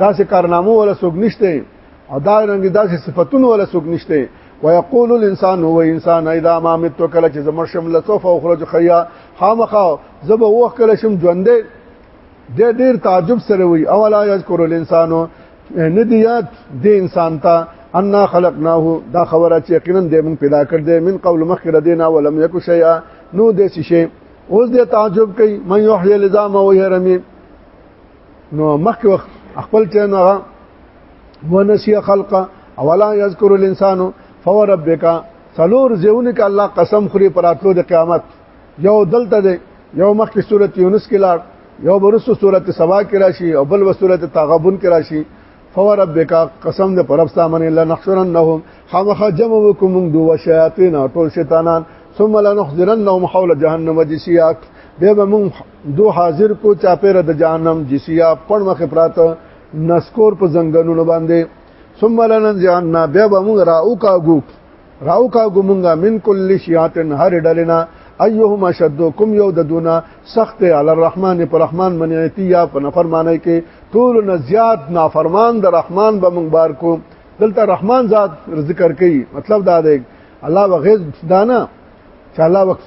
دا څه کارنامو ولا سوګ نشته او دا رنګ دا څه صفاتونو ولا سوګ نشته ويقول الانسان هو انسان اذا ما مت کله چې زمر شم لسوف اخرج خيا خامخا زب وخ کله شم ژوندې د ډیر تعجب سره وي اولا یذکر الانسان ندیات د انسان ته ان خلقناه دا خبره چې یقینا د من پیدا کړ دې من قول مخکره دینا ولم یک شیئا نو دې شي اوس دې تعجب کوي مې یحیی العظام و یرمی نو مخکې وخت خپل چې نو هغه ونسي خلقه اولا یذکر الانسان فوربک سلور زیونه ک الله قسم خوري پراتلو د قیامت یو دلته دی یو مخکې سورته یونس کې لاړ یو برسو سورته سبا کې راشي او بل وسورته تغابن کې راشي فوربک قسم د پربستا من الله نحشرنهم خامخ جمع وکم دو شیاطین ټول شیطانان ثم لنحذرنهم حول جهنم جسیاک به موږ دو حاضر کو چاپیره د جهنم جسیا پړ مخ پراته نسکور په زنګنونو باندې ثم لنن جهنم بیا به موږ راو کاګو راو کاګو موږ من کل شیاتن هر ډلنا ايهم اشد کوم یو د دونه سخت علی الرحمن پر رحمان منعتی یا په نفرمانه کې ټول نزیات نافرمان د رحمان به موږ بار کو دلته رحمان ذات ذکر کوي مطلب دا دی الله وغیظ دانا چې الله وقت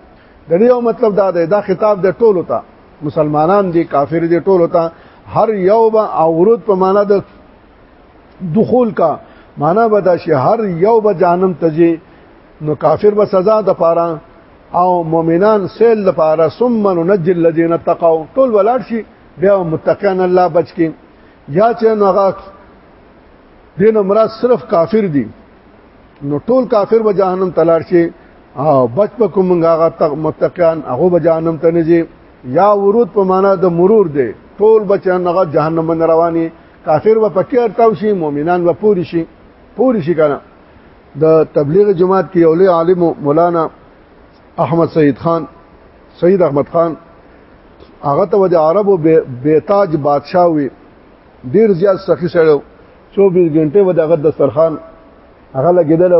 د دې یو مطلب دا دی دا خطاب د ټولو ته مسلمانان دي کافر دي ټولو ته هر یو به اورود په معنا د دخول کا معنا به دا شي هر یو به جانم تجي نو کافر به سزا د پاره او مؤمنان سیل لپاره ثم ننجي الذين اتقوا ټول ولاړ شي بیا متقین الله بچ کی یا چې نو هغه دین مراد صرف کافر دي نو ټول کافر به جهنم تلار شي او بچ پکو مونږه هغه متقیان هغه به جهنم ته نه ځي یا ورود په معنا د مرور دی ټول بچان هغه جهنم نه رواني کافر به پکې ارتاو شي مؤمنان به پوری شي پوری شي کنه د تبلیغ جماعت کې اولي عالم مولانا احمد سید خان سید احمد خان هغه ته د عربو بیتاج بادشاہ وی ډیر زیات سخی سره 24 غنټه و دغه دسترخوان هغه لګیدل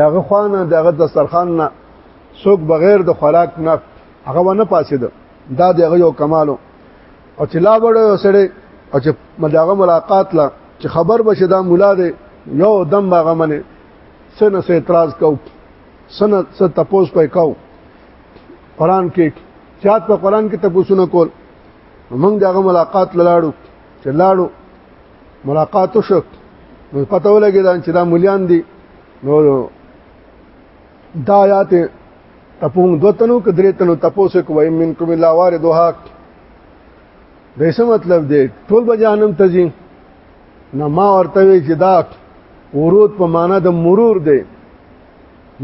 دغه خوانه دغه دسترخوان نه څوک بغیر د خوراک نه هغه ونه پاسید دا دغه یو کمالو او چې لا وړ سره او چې مداغه ملاقات لا چې خبر بشه دا مولا دی یو دم باغه منه سنه سه اعتراض کو سنه سه تپوس پې کو قران کې چات په قران کې تپوسونه کول موږ دغه ملاقات لاړو چې لاړو ملاقات وشو نو پته ولګی دا چې دا مليان دي نو دا آیات تپون دوتنو ک درې تنو تپوسه کوي منکم لا واردها د څه مطلب دی ټول به جهنم ته ځي نه ما ورته وی چې دا ورود په معنا د مرور دی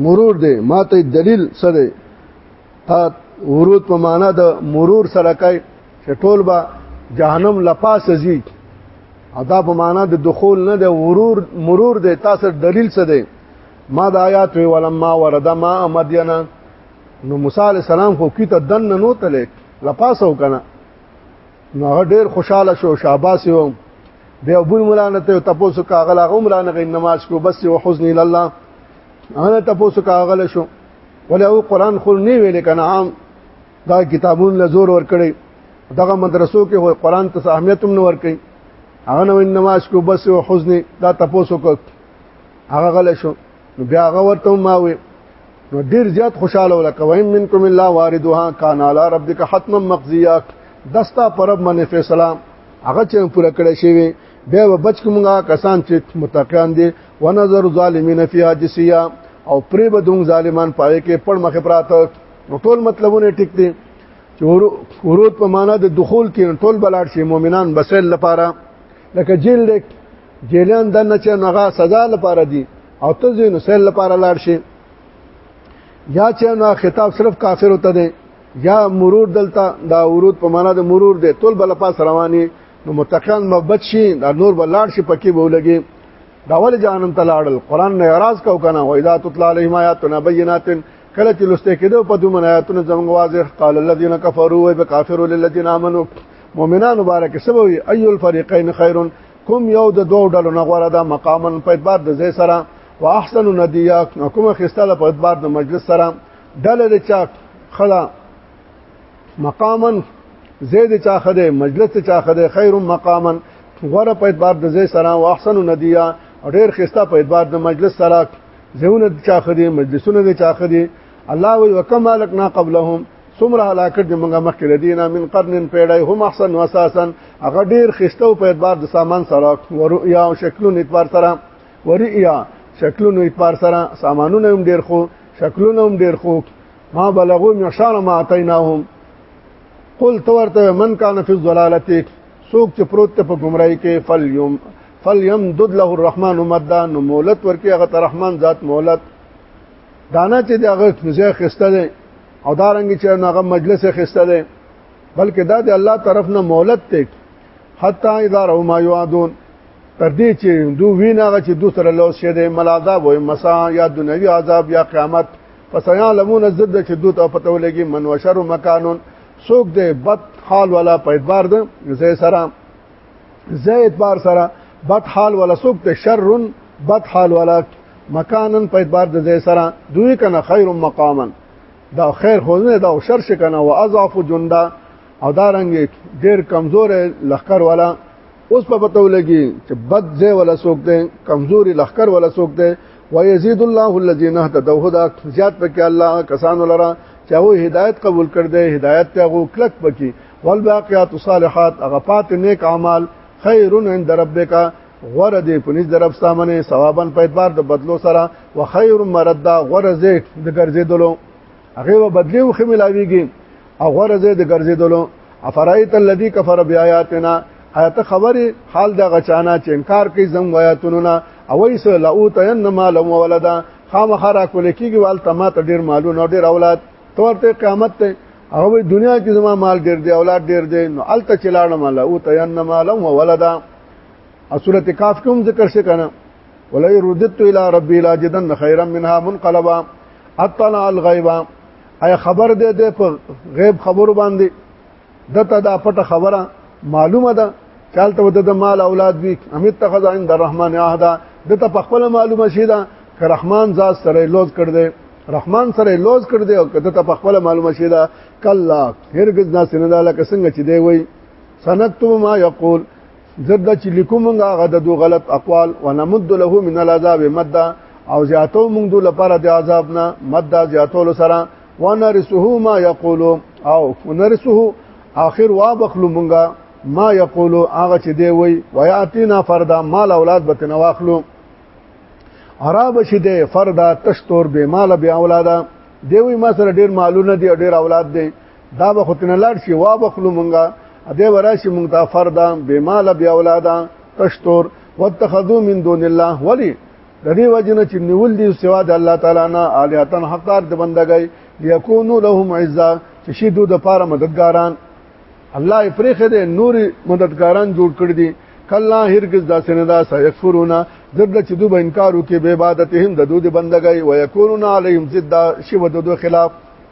مرور دی ما ته دلیل سره ورود په معنا د مرور سره کوي چې ټول به جهنم لپاسه زی ادا په معنا د دخول نه د ورور مرور د تاسو دلیل څه دی ما د آیات وی ولما ورد ما مدینا نو موسی علی السلام خو کیته دن نو تله لپاسه وکنه نو هغه ډیر خوشاله شو شاباس و بیا ابو مولانا ته تاسو کاغلا غو مولانا غي نماز کو بس و حزن الله انا تاسو کاغلا شو ولا او قران خو نه ویل کنه عام دا کتابون له زور ور کړی دغه مدرسو کې هو قران ته اهمیت هم نه ور کوي هغه نو انما اشکو بس او حزن دا تاسو کو هغه غل شو نو بیا هغه ورته ما وي نو ډیر زیات خوشاله ولا کویم منکم الله واردها کان علی ربک حتما مقضیات دستا پرب منی فیصله هغه چې پوره کړی شوی به وبچ کومه کسان چې متقین دي ونظر ظالمین فی حاجسیا او پرې بدون ظالمان پاره کې پړ مخ پراته نو ټول مطلبونه ټیک دي چې ورود په معنا د دخول کې ټول بلاړ شي مؤمنان بسل لپاره لکه جیل دی جیلان د نه چې نغه سزا لپاره دي او ته زینو سل لپاره لاړ شي یا چې نو خطاب صرف کافر ته دی یا مرور دلته دا ورود په معنا د مرور دی تول بل پاس رواني نو متقین محبت شي دا نور بلاړ شي پکې بولګي دا ول جهنم ته لاړل قران نه اعتراض کو کنه و اذا تطلع عليهم آیاتنا بینات کله چې لسته کېدو په دوه منایاتونو زموږ واضح قال الذين كفروا وبكافروا للذين امنوا مؤمنان مبارک سبوي اي الفريقين خير کوم یو د دوه ډلو نه غوړه ده مقامن په اعتبار د ځای سره واحسن ندیه کوم خستاله په اعتبار د مجلس سره ډله د چا خلا مقاما زید چا خده مجلس چا خده خیر مقاما غره په اعتبار د زې سره او احسن ندیا ډیر خسته په اعتبار د مجلس سره زونه چا خده مجلسونه د چا خده الله وی وکما لکنا قبلهم سمره هلاکت د منګه مخکې لدینا من قرن پیړای هم احسن وساسن هغه ډیر خسته په اعتبار د سامان سره او رؤیا او شکلونو اعتبار سره وریا شکلونو اعتبار سره سامانونه هم ډیر خو شکلونه هم ډیر خو ما بلغو معشار ما اتیناهم قل تورته من کان فی الضلالت سوق چې پروت په گمراهی کې فلیوم فلیم دد له الرحمن مدا نو مولت ورکی هغه ته رحمان ذات مولت دانا چې دغه ځای خسته ده او دارنګ چې هغه مجلس خسته ده بلکې دا د الله طرف نه مولت ته حتی اذا رو ما یعدون تر دې چې دو ویناغه چې دو سره لوس شه د ملازاب او مسا یا دنیوي عذاب یا قیامت فسیا لمون زد چې دو ته پته ولګي من وشر مکانون سوق دې بد حال والا په اعتبار ده زې سره زې اعتبار سره بد حال والا سوق ته شرن بد حال والا مکانن په اعتبار د زې سره دوی کنه خیر مقامن دا خیر خو نه دا شر شکنه او اضعف جندا او دا رنګ ډیر کمزور لخر والا اوس په پتو لګي چې بد ځای ولا سوک دي کمزوري لخر ولا سوک دي ويزيد الله الذين اهتدوا هدى زیات پکې الله کسان لرا چې هو هدایت قبول کړ دې هدایت ته غو کلک پکې والباقيات الصالحات غفات نیک اعمال خير عند ربك غور دې پنځ درب سامنے ثوابن په اعتبار د بدلو سره وخير مردا غور زه د ګرځېدلو هغه به بدلی وخه ملاویږي او غره زه د ګرځیدلو افرایت الذی کفر بیااتنا آیت خبر حال د غچانا چې انکار کوي زم آیاتونو نه او ایس لو تین مال او ولدا خامخرا کول کیږي وال تما ته ډیر مالونه ډیر اولاد تور ته قیامت ته هغه دنیا کې زما مال ډیر دی اولاد ډیر دی نو الته چلاړم الله او تین مال او ولدا او سورته کاف کوم ذکر شي کنه ولئن رددت الى ربي لاجدن خيرا منها منقلبا اطلع الغيب اي خبر دې دې په غیب خبر باندې دته دا پټه خبره معلومه ده چالت وته د مال اولاد وی امیت تخذ عند الرحمن عهدا دته په خپل معلومه شي دا که رحمان ذات سره لوز کړ دې رحمان سره لوز کړ دې او کته ته په خپل معلومه شي دا کلا هرگز ناس نه لاله څنګه چې دی وای سنتو ما یقول زرد چې لیکوم هغه د دو غلط اقوال ونمد له من العذاب مدا او زیاتو موږ دو لپاره د عذاب نه مدا زیاتول سره ونرسه ما یقول او ونرسه اخر وا بخلو مونږه ما یقول هغه چې دی وای ویاتینا فردا مال اولاد به تنواخلو عرب شې دی فردا تشتور به مال به اولادا دی وای ما سره ډیر مالونه دی ډیر اولاد دی دا به خو تنه لاړ شي وا بخلو مونږه اده وراشي مونږ ته فردا به مال بیا اولادا تشتور واتخذو من دون الله ولی د دې وجنه چې نیول دي سوا د الله تعالی نه الہتن حقدار د بندګۍ ليكونوا لهم عزا چې شي دوی د پاره مددګاران الله یې پرېخه دې نور مددګاران جوړ کړ دي کله هرگز داسې نه دا سيكفرون ضد چې دوی به انکار وکي به عبادت هم د دوی د بندګۍ ويكونون عليهم ضد شي ودو خلاف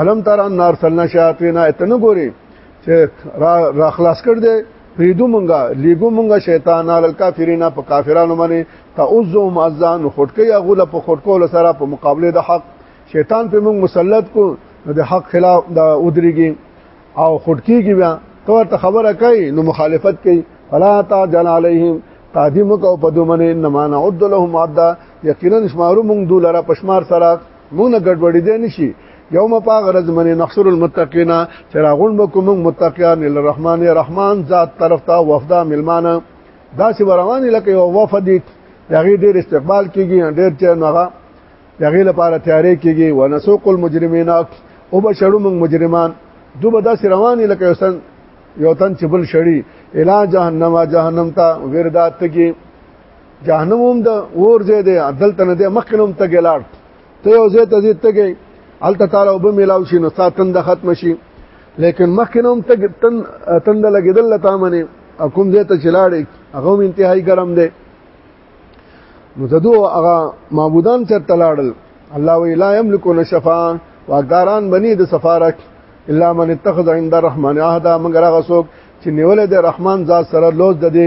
علم تر ان نار سلنا شیاطینا اتنه ګوري چې را, را خلاص کړ دې پریدو مونږه لیګو مونږه شیطان عل کافرینا په کافرانو باندې تعوذو مزان خټکی غول په خټکول سره په مقابله د حق شیطان په مونږ مسلط کو د حق خلاف د ودریږي او خټکیږي بیا تو ته خبره کوي نو مخالفت کوي فلا تعجل عليهم قادم کو په دومنه نمانه عد لهم عدا یقینا شمارو مونږ دولره پشمار سره مونږ نه ګډوډې دي نشي یوم پاغ رز من نحصر المتقین چراغون بکم متقیان الرحمن الرحمن ذات طرف تا وفدا ملمان دا سی رواني لکه یو وفد دي هغه ډیر استقبال کیږي ډیر چې نوغه هغه لپاره تیارې کیږي ونسوق المجرمین او بشړو موږ مجرمان دو به داسې رواني لکه یو سن یو تن چې بل شړی الا جهنم جهنم ته وردا تګي جهنم هم د اور ځای دی عدل ته نه دی مخکنوم ته ګلاړ ته یو ځای ته ته ګي الته تعالی وب ملاو شي نو ساتن د ختم شي لیکن مخکنوم ته تن تن لګیدل لتا منه کوم ځای ته چلاړ هغه هم انتهایی ګرم دی نو تدو هغه معبودان چې تلاړل الله وی لا یملکون شفاء واقداران بنی د سفارک الا من اتخذ عند الرحمن عهدا مگر هغه څوک چې نیول د رحمان ذات سره لوز د دې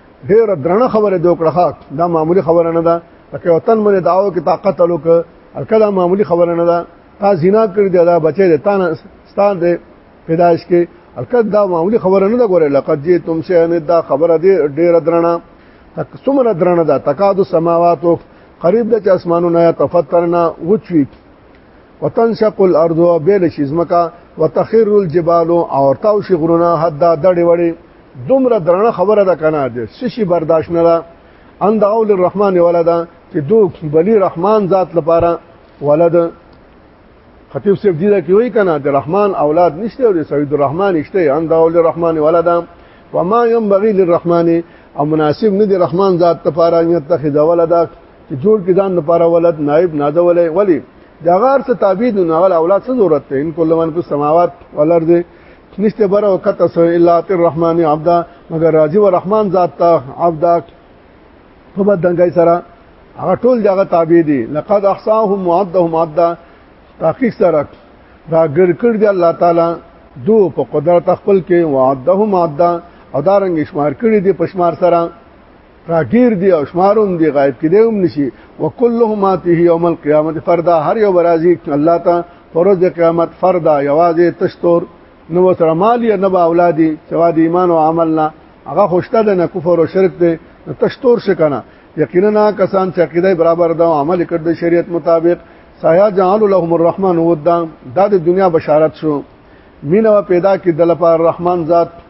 ډیره درنه خبره دی وکړه دا معمولی خبره نه ده لکه وطن باندې داو کې طاقت الوک الکدا معمولی خبره نه ده تا زنا کړی دی دا بچی دی تا ستان دی پیدائش کې الکدا دا معمولی خبره نه ده ګوره لقد جی تم شي نه دا خبره دی ډیره درنه تک څومره درنه ده تکاد السماوات قریب د اسمانونو تفترنا وچوي وتنشق الارض وبيل شزمکا وتخر الجبال او تاو شغرنا حد دړي وړي دومره درنه خبره ده کنه د سشي برداشت نه ده ان د اول الرحمن ولدا چې دو بلی رحمان ذات لپاره ولد خطیب صاحب دې کې وای کنه د رحمان اولاد نشته او د سید الرحمن نشته ان د اول الرحمن ولدا وما ينبغي للرحمن او مناسب نه دی رحمان ذات لپاره ان يتخذ ولدا چې جوړ کې ځان لپاره ولد نائب ناده ولې ولی دا غار څه تعبید نه اولاد څه ضرورت ته ان کله من په سماوات ولر دي نشته بر او کته سو الا الرحمن عبدا مگر راضي و رحمان ذات ته عبدا په بدنګي سره هغه ټول دغه تابع دي لقد احصاهم وعدهم عدا تحقیق سره راګر کړ دی الله تعالی دو په قدرت خپل کې وعدهم عدا او دارنګ شمار کړی دی پشمار سره راګیر دی او شماروم دی غایب کې دی هم نشي وکلهم اته یوم القیامت فردا هر یو برازي الله ته پروز د قیامت فردا یوازې تشتور نو سره مالی نه با اولادي سوا د ایمان او عمل نه هغه خوشته ده نه کفر او شرک ده تشتور شکنه یقینا کسان چې عقیده برابر ده او عمل کړ د شریعت مطابق سایا جعل لهم الرحمن ودا دا د دنیا بشارت شو مینه پیدا کې د لپاره رحمان ذات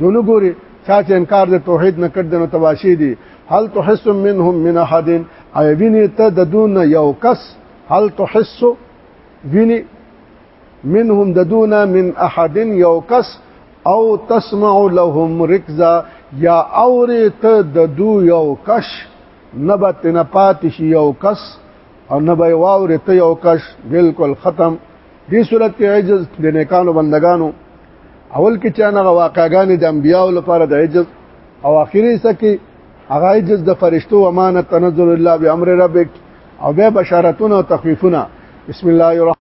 دونو ګوري چا چې انکار د توحید نه کړ دنو تباشی دي هل تحس منهم من احد ای ویني ته د دون یو کس هل تحس ویني منهم د دون من احد یو کس او تسمع لهم رکزا یا اوري ته د دو یو کش نبت نه پاتې شي یو کس او نه به واوري ته یو کش بالکل ختم دې صورت کې عجز د نیکانو بندگانو اول کې چې هغه واقعګانې د انبیانو لپاره د عجز او اخیری سکه هغه عجز د فرشتو امانت تنزل الله بامر ربک او به بشارتونه او تخفیفونه بسم الله الرحمن